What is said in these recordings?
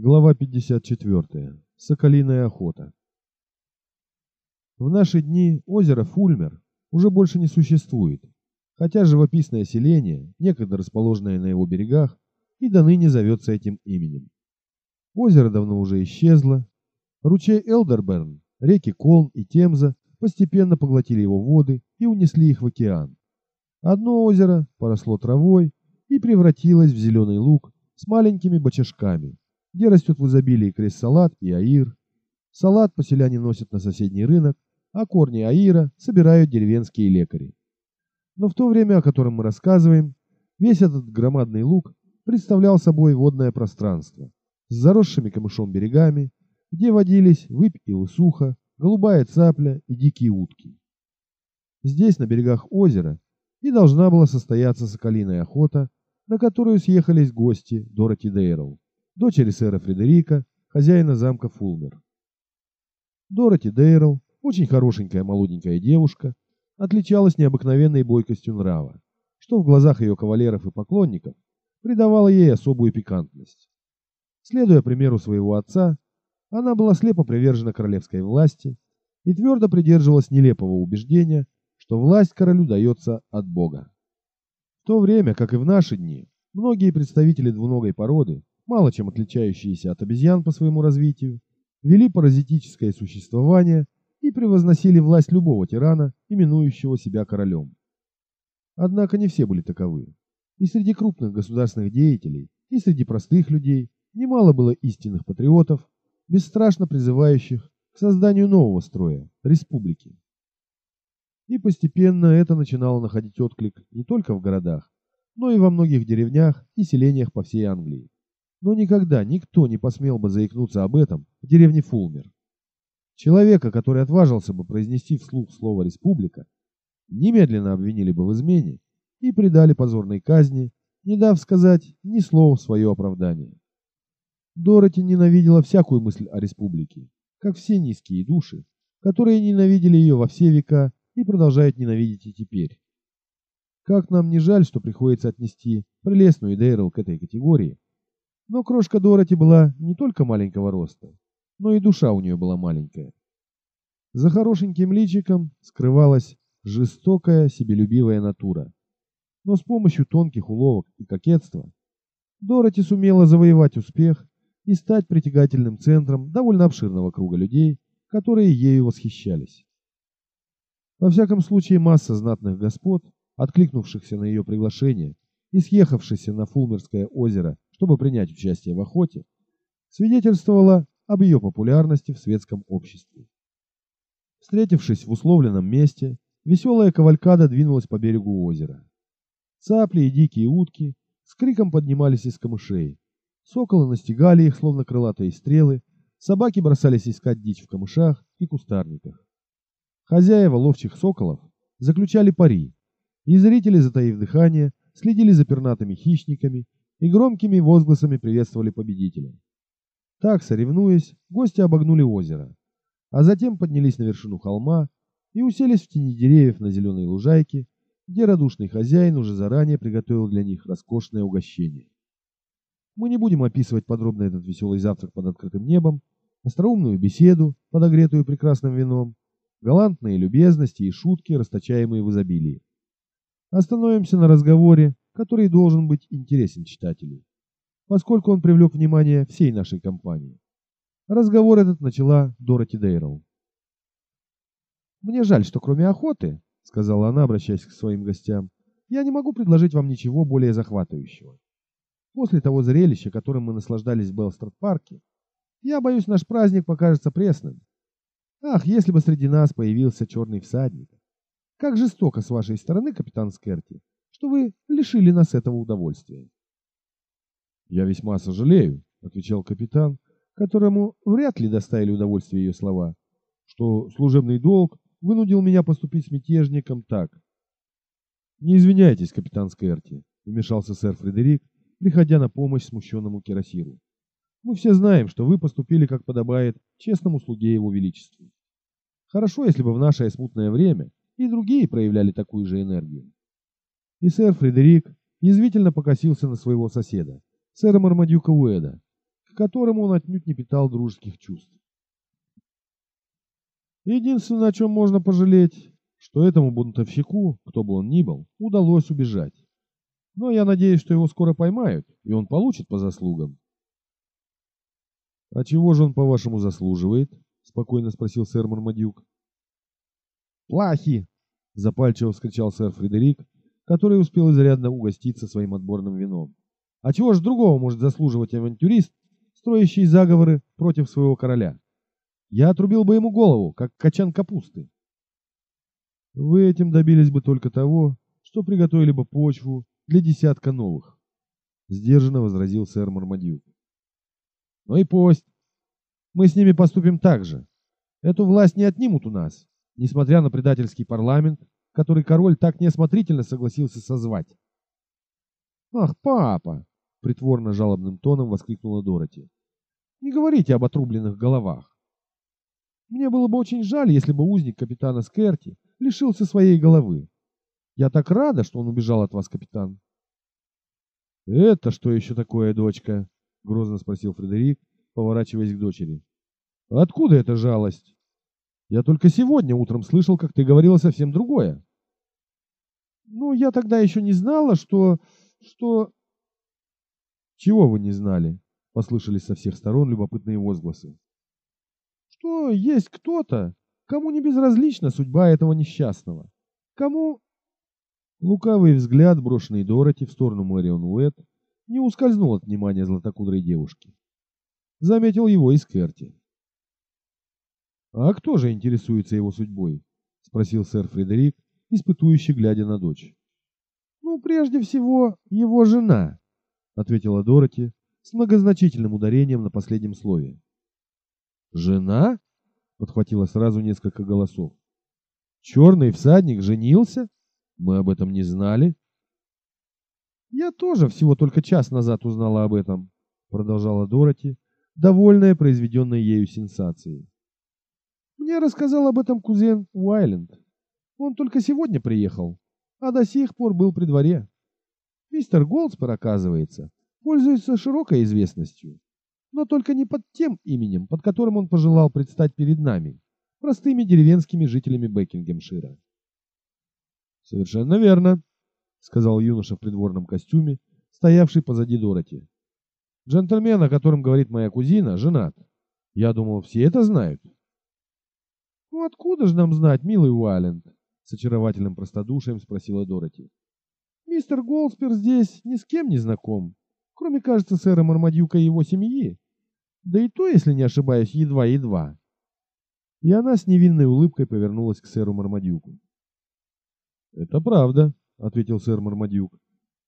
Глава 54. Соколиная охота. В наши дни озеро Фульмер уже больше не существует, хотя живописное селение, некогда расположенное на его берегах, и до ныне зовется этим именем. Озеро давно уже исчезло. Ручей Элдерберн, реки Колн и Темза постепенно поглотили его воды и унесли их в океан. Одно озеро поросло травой и превратилось в зеленый луг с маленькими бочажками, где растет в изобилии крест-салат и аир. Салат поселяне носят на соседний рынок, а корни аира собирают деревенские лекари. Но в то время, о котором мы рассказываем, весь этот громадный луг представлял собой водное пространство с заросшими камышом берегами, где водились выпь и лысуха, голубая цапля и дикие утки. Здесь, на берегах озера, и должна была состояться соколиная охота, на которую съехались гости Дороти Дейрл дочери сэра Фредерика, хозяина замка Фулмер. Дороти Дейрл, очень хорошенькая молоденькая девушка, отличалась необыкновенной бойкостью нрава, что в глазах ее кавалеров и поклонников придавало ей особую пикантность. Следуя примеру своего отца, она была слепо привержена королевской власти и твердо придерживалась нелепого убеждения, что власть королю дается от Бога. В то время, как и в наши дни, многие представители двуногой породы мало чем отличающиеся от обезьян по своему развитию, вели паразитическое существование и превозносили власть любого тирана, именующего себя королем. Однако не все были таковы. И среди крупных государственных деятелей, и среди простых людей немало было истинных патриотов, бесстрашно призывающих к созданию нового строя – республики. И постепенно это начинало находить отклик не только в городах, но и во многих деревнях и селениях по всей Англии. Но никогда никто не посмел бы заикнуться об этом в деревне Фулмер. Человека, который отважился бы произнести вслух слово «республика», немедленно обвинили бы в измене и предали позорной казни, не дав сказать ни слова в свое оправдание. Дороти ненавидела всякую мысль о республике, как все низкие души, которые ненавидели ее во все века и продолжают ненавидеть и теперь. Как нам не жаль, что приходится отнести прелестную Дейрл к этой категории, но крошка Дороти была не только маленького роста, но и душа у нее была маленькая. За хорошеньким личиком скрывалась жестокая, себелюбивая натура. Но с помощью тонких уловок и кокетства Дороти сумела завоевать успех и стать притягательным центром довольно обширного круга людей, которые ею восхищались. Во всяком случае, масса знатных господ, откликнувшихся на ее приглашение и съехавшихся на Фулмерское озеро чтобы принять участие в охоте, свидетельствовало об ее популярности в светском обществе. Встретившись в условленном месте, веселая кавалькада двинулась по берегу озера. Цапли и дикие утки с криком поднимались из камышей. Соколы настигали их, словно крылатые стрелы, собаки бросались искать дичь в камышах и кустарниках. Хозяева ловчих соколов заключали пари, и зрители, затаив дыхание, следили за пернатыми хищниками, и громкими возгласами приветствовали победителя. Так, соревнуясь, гости обогнули озеро, а затем поднялись на вершину холма и уселись в тени деревьев на зеленой лужайке, где радушный хозяин уже заранее приготовил для них роскошное угощение. Мы не будем описывать подробно этот веселый завтрак под открытым небом, остроумную беседу, подогретую прекрасным вином, галантные любезности и шутки, расточаемые в изобилии. Остановимся на разговоре который должен быть интересен читателю, поскольку он привлек внимание всей нашей компании. Разговор этот начала Дороти Дейрл. «Мне жаль, что кроме охоты, — сказала она, обращаясь к своим гостям, — я не могу предложить вам ничего более захватывающего. После того зрелища, которым мы наслаждались в Белстрад-парке, я боюсь, наш праздник покажется пресным. Ах, если бы среди нас появился черный всадник! Как жестоко с вашей стороны, капитан Скерти, что вы лишили нас этого удовольствия. Я весьма сожалею, отвечал капитан, которому вряд ли доставили удовольствие ее слова, что служебный долг вынудил меня поступить с мятежником так. Не извиняйтесь, капитан Скерти, вмешался сэр Фредерик, приходя на помощь смущенному Кирасиру. Мы все знаем, что вы поступили, как подобает, честному слуге его величеству. Хорошо, если бы в наше смутное время и другие проявляли такую же энергию. И сэр Фредерик язвительно покосился на своего соседа, сэра Мармадюка Уэда, к которому он отнюдь не питал дружеских чувств. Единственное, о чем можно пожалеть, что этому бунтовщику, кто бы он ни был, удалось убежать. Но я надеюсь, что его скоро поймают, и он получит по заслугам. «А чего же он, по-вашему, заслуживает?» — спокойно спросил сэр Мармадюк. «Плахи!» — запальчиво вскричал сэр Фредерик, который успел изрядно угоститься своим отборным вином. «А чего же другого может заслуживать авантюрист, строящий заговоры против своего короля? Я отрубил бы ему голову, как качан капусты». «Вы этим добились бы только того, что приготовили бы почву для десятка новых», — сдержанно возразил сэр Мармадюк. «Ну и пусть. Мы с ними поступим так же. Эту власть не отнимут у нас, несмотря на предательский парламент, который король так неосмотрительно согласился созвать». «Ах, папа!» — притворно жалобным тоном воскликнула Дороти. «Не говорите об отрубленных головах. Мне было бы очень жаль, если бы узник капитана Скерти лишился своей головы. Я так рада, что он убежал от вас, капитан. Это что еще такое, дочка? Грозно спросил Фредерик, поворачиваясь к дочери. Откуда эта жалость? Я только сегодня утром слышал, как ты говорила совсем другое. Ну, я тогда еще не знала, что... что... Чего вы не знали? Послышались со всех сторон любопытные возгласы. Что есть кто-то, кому не безразлична судьба этого несчастного. Кому Лукавый взгляд, брошенный Дороти в сторону Мэрион Уэт, не ускользнул от внимания златокудрой девушки. Заметил его и Скерти. «А кто же интересуется его судьбой?» — спросил сэр Фредерик, испытующий, глядя на дочь. «Ну, прежде всего, его жена», — ответила Дороти с многозначительным ударением на последнем слове. «Жена?» — подхватило сразу несколько голосов. «Черный всадник женился?» Мы об этом не знали. Я тоже всего только час назад узнала об этом, продолжала Дороти, довольная произведенной ею сенсацией. Мне рассказал об этом кузен Уайленд. Он только сегодня приехал, а до сих пор был при дворе. Мистер Голдспер, оказывается, пользуется широкой известностью, но только не под тем именем, под которым он пожелал предстать перед нами, простыми деревенскими жителями Бекингемшира. «Совершенно верно», — сказал юноша в придворном костюме, стоявший позади Дороти. «Джентльмен, о котором говорит моя кузина, женат. Я думал, все это знают». «Ну откуда же нам знать, милый Уайленд?» — с очаровательным простодушием спросила Дороти. «Мистер Голспер здесь ни с кем не знаком, кроме, кажется, сэра Мармадюка и его семьи. Да и то, если не ошибаюсь, едва-едва». И она с невинной улыбкой повернулась к сэру Мармадюку. «Это правда», — ответил сэр Мармадюк.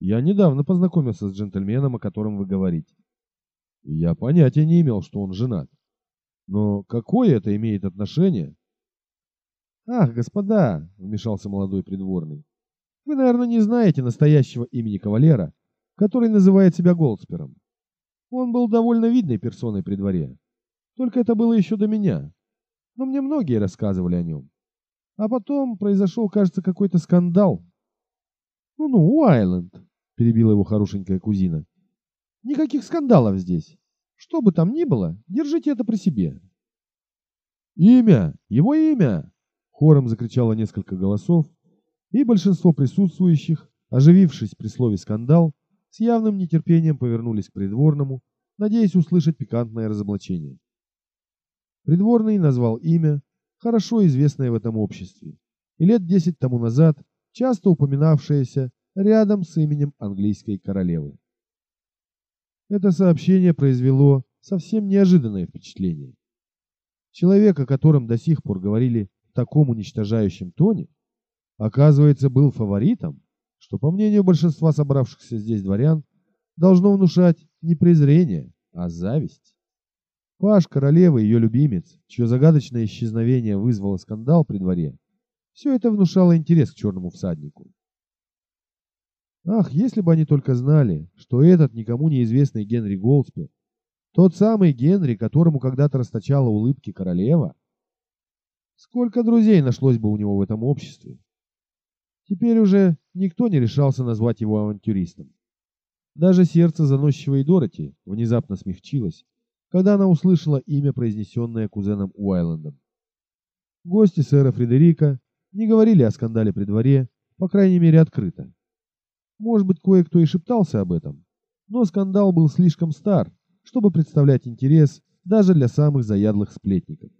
«Я недавно познакомился с джентльменом, о котором вы говорите. я понятия не имел, что он женат. Но какое это имеет отношение?» «Ах, господа!» — вмешался молодой придворный. «Вы, наверное, не знаете настоящего имени кавалера, который называет себя Голдспером. Он был довольно видной персоной при дворе. Только это было еще до меня. Но мне многие рассказывали о нем. А потом произошел, кажется, какой-то скандал. «Ну-ну, Уайленд», — перебила его хорошенькая кузина. «Никаких скандалов здесь. Что бы там ни было, держите это при себе». «Имя! Его имя!» — хором закричало несколько голосов, и большинство присутствующих, оживившись при слове «скандал», с явным нетерпением повернулись к придворному, надеясь услышать пикантное разоблачение. Придворный назвал имя, хорошо известное в этом обществе, и лет десять тому назад часто упоминавшееся рядом с именем английской королевы. Это сообщение произвело совсем неожиданное впечатление. Человек, о котором до сих пор говорили в таком уничтожающем тоне, оказывается, был фаворитом, что, по мнению большинства собравшихся здесь дворян, должно внушать не презрение, а зависть. Паш королевы, ее любимец, чье загадочное исчезновение вызвало скандал при дворе, все это внушало интерес к черному всаднику. Ах, если бы они только знали, что этот никому неизвестный Генри Голдспер, тот самый Генри, которому когда-то расточала улыбки королева, сколько друзей нашлось бы у него в этом обществе. Теперь уже никто не решался назвать его авантюристом. Даже сердце заносчивой Дороти внезапно смягчилось, когда она услышала имя, произнесенное кузеном Уайлендом. Гости сэра Фредерика не говорили о скандале при дворе, по крайней мере открыто. Может быть, кое-кто и шептался об этом, но скандал был слишком стар, чтобы представлять интерес даже для самых заядлых сплетников.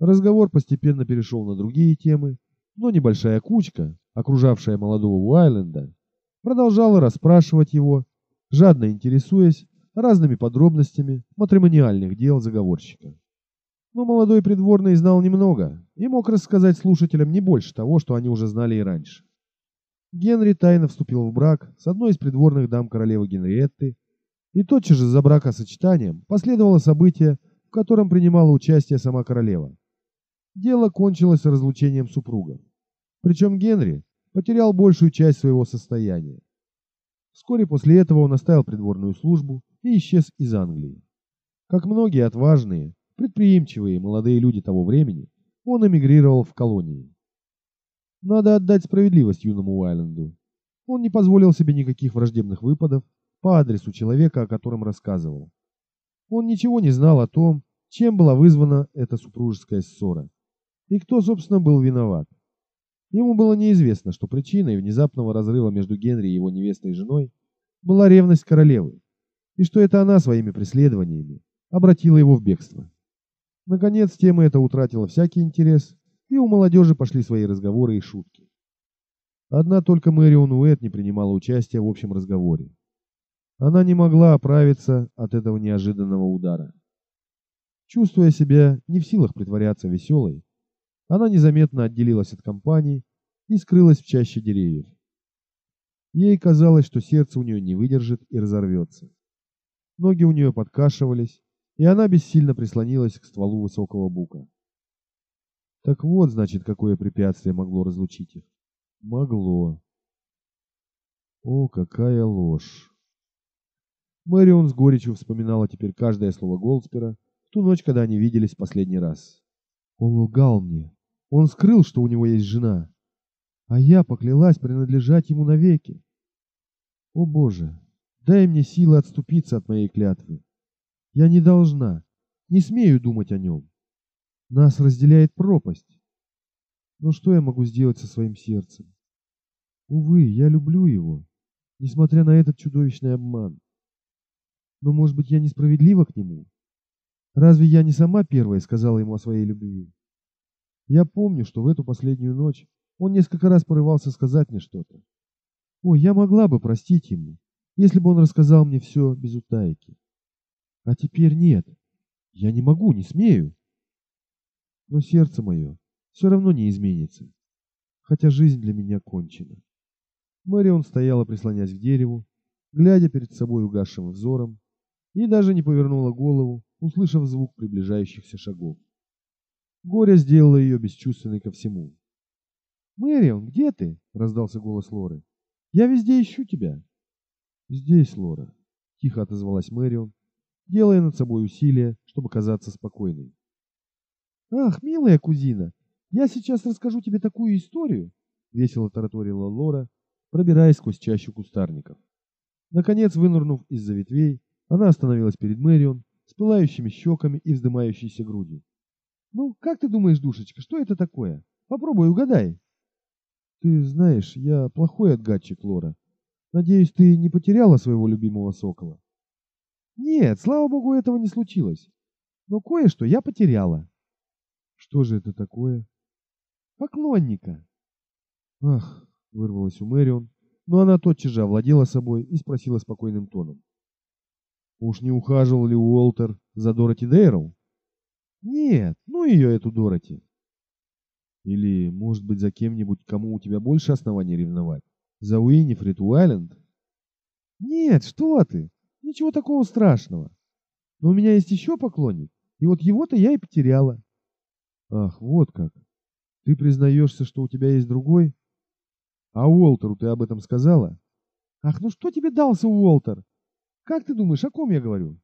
Разговор постепенно перешел на другие темы, но небольшая кучка, окружавшая молодого Уайленда, продолжала расспрашивать его, жадно интересуясь разными подробностями матримониальных дел заговорщика. Но молодой придворный знал немного и мог рассказать слушателям не больше того, что они уже знали и раньше. Генри тайно вступил в брак с одной из придворных дам королевы Генриетты, и тотчас же за бракосочетанием последовало событие, в котором принимала участие сама королева. Дело кончилось разлучением супругов. Причем Генри потерял большую часть своего состояния. Вскоре после этого он оставил придворную службу и исчез из Англии. Как многие отважные, предприимчивые молодые люди того времени, он эмигрировал в колонии. Надо отдать справедливость юному Уайленду. Он не позволил себе никаких враждебных выпадов по адресу человека, о котором рассказывал. Он ничего не знал о том, чем была вызвана эта супружеская ссора, и кто, собственно, был виноват. Ему было неизвестно, что причиной внезапного разрыва между Генри и его невестой женой была ревность королевы, и что это она своими преследованиями обратила его в бегство. Наконец, тема эта утратила всякий интерес, и у молодежи пошли свои разговоры и шутки. Одна только Мэрион Уэт не принимала участия в общем разговоре. Она не могла оправиться от этого неожиданного удара. Чувствуя себя не в силах притворяться веселой, она незаметно отделилась от компании и скрылась в чаще деревьев. Ей казалось, что сердце у нее не выдержит и разорвется. Ноги у нее подкашивались, и она бессильно прислонилась к стволу высокого бука. Так вот, значит, какое препятствие могло разлучить их. Могло. О, какая ложь. Мэрион с горечью вспоминала теперь каждое слово Голдспера в ту ночь, когда они виделись последний раз. Он лгал мне. Он скрыл, что у него есть жена. А я поклялась принадлежать ему навеки. О, Боже, дай мне силы отступиться от моей клятвы. Я не должна, не смею думать о нем. Нас разделяет пропасть. Но что я могу сделать со своим сердцем? Увы, я люблю его, несмотря на этот чудовищный обман. Но, может быть, я несправедлива к нему? Разве я не сама первая сказала ему о своей любви? Я помню, что в эту последнюю ночь он несколько раз порывался сказать мне что-то. О, я могла бы простить ему, если бы он рассказал мне все без утайки. А теперь нет. Я не могу, не смею но сердце мое все равно не изменится, хотя жизнь для меня кончена. Мэрион стояла, прислонясь к дереву, глядя перед собой угасшим взором, и даже не повернула голову, услышав звук приближающихся шагов. Горе сделало ее бесчувственной ко всему. «Мэрион, где ты?» — раздался голос Лоры. «Я везде ищу тебя». «Здесь, Лора», — тихо отозвалась Мэрион, делая над собой усилие, чтобы казаться спокойной. «Ах, милая кузина, я сейчас расскажу тебе такую историю», — весело тараторила Лора, пробираясь сквозь чащу кустарников. Наконец, вынырнув из-за ветвей, она остановилась перед Мэрион с пылающими щеками и вздымающейся грудью. «Ну, как ты думаешь, душечка, что это такое? Попробуй угадай». «Ты знаешь, я плохой отгадчик, Лора. Надеюсь, ты не потеряла своего любимого сокола?» «Нет, слава богу, этого не случилось. Но кое-что я потеряла». Что же это такое? Поклонника. Ах, вырвалось у Мэрион, но она тотчас же овладела собой и спросила спокойным тоном. Уж не ухаживал ли Уолтер за Дороти Дейрл? Нет, ну ее эту Дороти. Или, может быть, за кем-нибудь, кому у тебя больше оснований ревновать? За Уиннифрид Уайленд? Нет, что ты? Ничего такого страшного. Но у меня есть еще поклонник, и вот его-то я и потеряла. Ах, вот как. Ты признаешься, что у тебя есть другой? А Уолтеру ты об этом сказала? Ах, ну что тебе дался Уолтер? Как ты думаешь, о ком я говорю?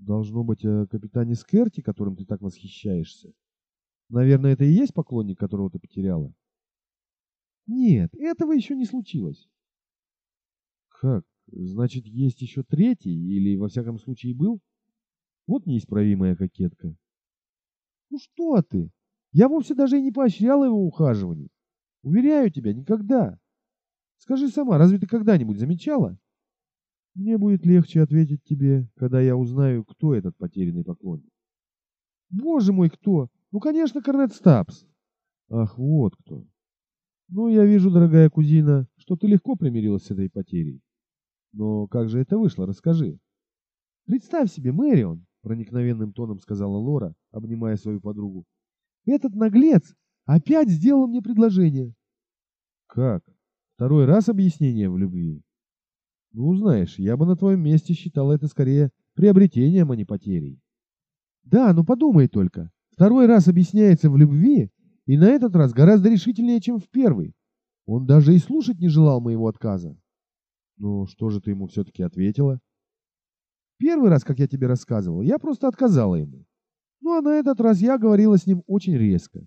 Должно быть о капитане Скерти, которым ты так восхищаешься. Наверное, это и есть поклонник, которого ты потеряла? Нет, этого еще не случилось. Как? значит, есть еще третий, или во всяком случае был? Вот неисправимая кокетка. Ну что ты? Я вовсе даже и не поощрял его ухаживаний. Уверяю тебя, никогда. Скажи сама, разве ты когда-нибудь замечала? Мне будет легче ответить тебе, когда я узнаю, кто этот потерянный поклонник. Боже мой, кто? Ну, конечно, Корнет Стапс. Ах, вот кто. Ну, я вижу, дорогая кузина, что ты легко примирилась с этой потерей. Но как же это вышло, расскажи. Представь себе, Мэрион, проникновенным тоном сказала Лора, обнимая свою подругу. Этот наглец опять сделал мне предложение. Как? Второй раз объяснение в любви? Ну, знаешь, я бы на твоем месте считал это скорее приобретением, а не потерей. Да, но подумай только. Второй раз объясняется в любви, и на этот раз гораздо решительнее, чем в первый. Он даже и слушать не желал моего отказа. Ну, что же ты ему все-таки ответила? Первый раз, как я тебе рассказывал, я просто отказала ему. Ну, а на этот раз я говорила с ним очень резко.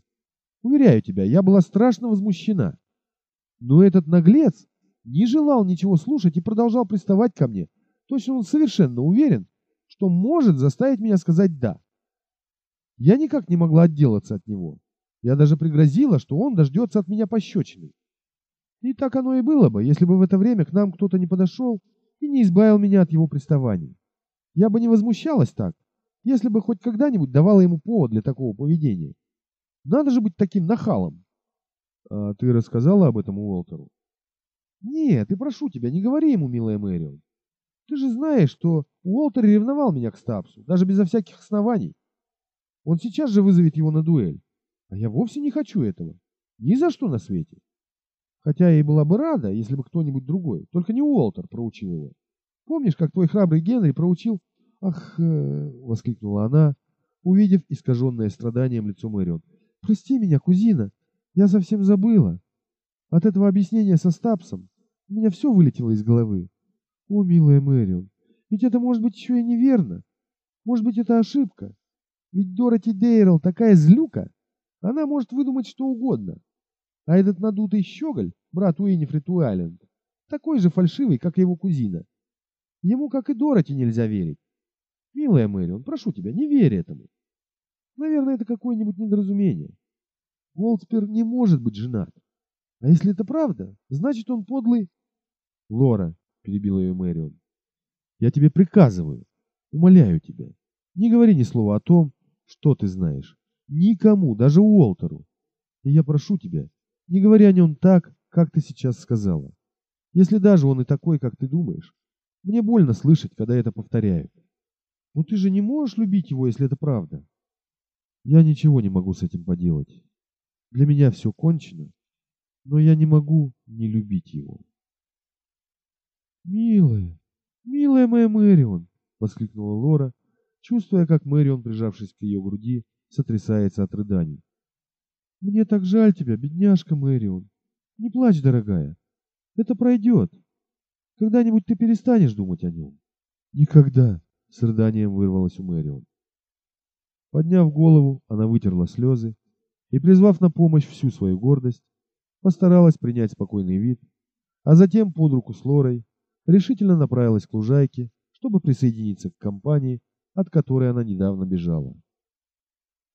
Уверяю тебя, я была страшно возмущена. Но этот наглец не желал ничего слушать и продолжал приставать ко мне. Точно он совершенно уверен, что может заставить меня сказать «да». Я никак не могла отделаться от него. Я даже пригрозила, что он дождется от меня пощечины. И так оно и было бы, если бы в это время к нам кто-то не подошел и не избавил меня от его приставаний. Я бы не возмущалась так, если бы хоть когда-нибудь давала ему повод для такого поведения. Надо же быть таким нахалом. А ты рассказала об этом Уолтеру? Нет, и прошу тебя, не говори ему, милая Мэрион. Ты же знаешь, что Уолтер ревновал меня к Стапсу, даже безо всяких оснований. Он сейчас же вызовет его на дуэль. А я вовсе не хочу этого. Ни за что на свете. Хотя я и была бы рада, если бы кто-нибудь другой, только не Уолтер проучил его. Помнишь, как твой храбрый Генри проучил... Ах, э, воскликнула она, увидев искаженное страданием лицо Мэрион. Прости меня, кузина, я совсем забыла. От этого объяснения со Стапсом у меня все вылетело из головы. О, милая Мэрион, ведь это может быть еще и неверно. Может быть, это ошибка. Ведь Дороти Дейрл такая злюка, она может выдумать что угодно. А этот надутый щеголь, брат Уиннифрид Уайленд, такой же фальшивый, как его кузина. Ему, как и Дороти, нельзя верить. Милая Мэрион, прошу тебя, не верь этому. Наверное, это какое-нибудь недоразумение. Голдспер не может быть женат. А если это правда, значит он подлый... Лора, перебила ее Мэрион, я тебе приказываю, умоляю тебя, не говори ни слова о том, что ты знаешь. Никому, даже Уолтеру. И я прошу тебя, не говори о нем так, как ты сейчас сказала. Если даже он и такой, как ты думаешь, мне больно слышать, когда это повторяют. Но ты же не можешь любить его, если это правда. Я ничего не могу с этим поделать. Для меня все кончено, но я не могу не любить его. «Милая, милая моя Мэрион!» — воскликнула Лора, чувствуя, как Мэрион, прижавшись к ее груди, сотрясается от рыданий. «Мне так жаль тебя, бедняжка Мэрион. Не плачь, дорогая. Это пройдет. Когда-нибудь ты перестанешь думать о нем». «Никогда!» — с рыданием вырвалась у Мэрион. Подняв голову, она вытерла слезы и, призвав на помощь всю свою гордость, постаралась принять спокойный вид, а затем под руку с Лорой решительно направилась к лужайке, чтобы присоединиться к компании, от которой она недавно бежала.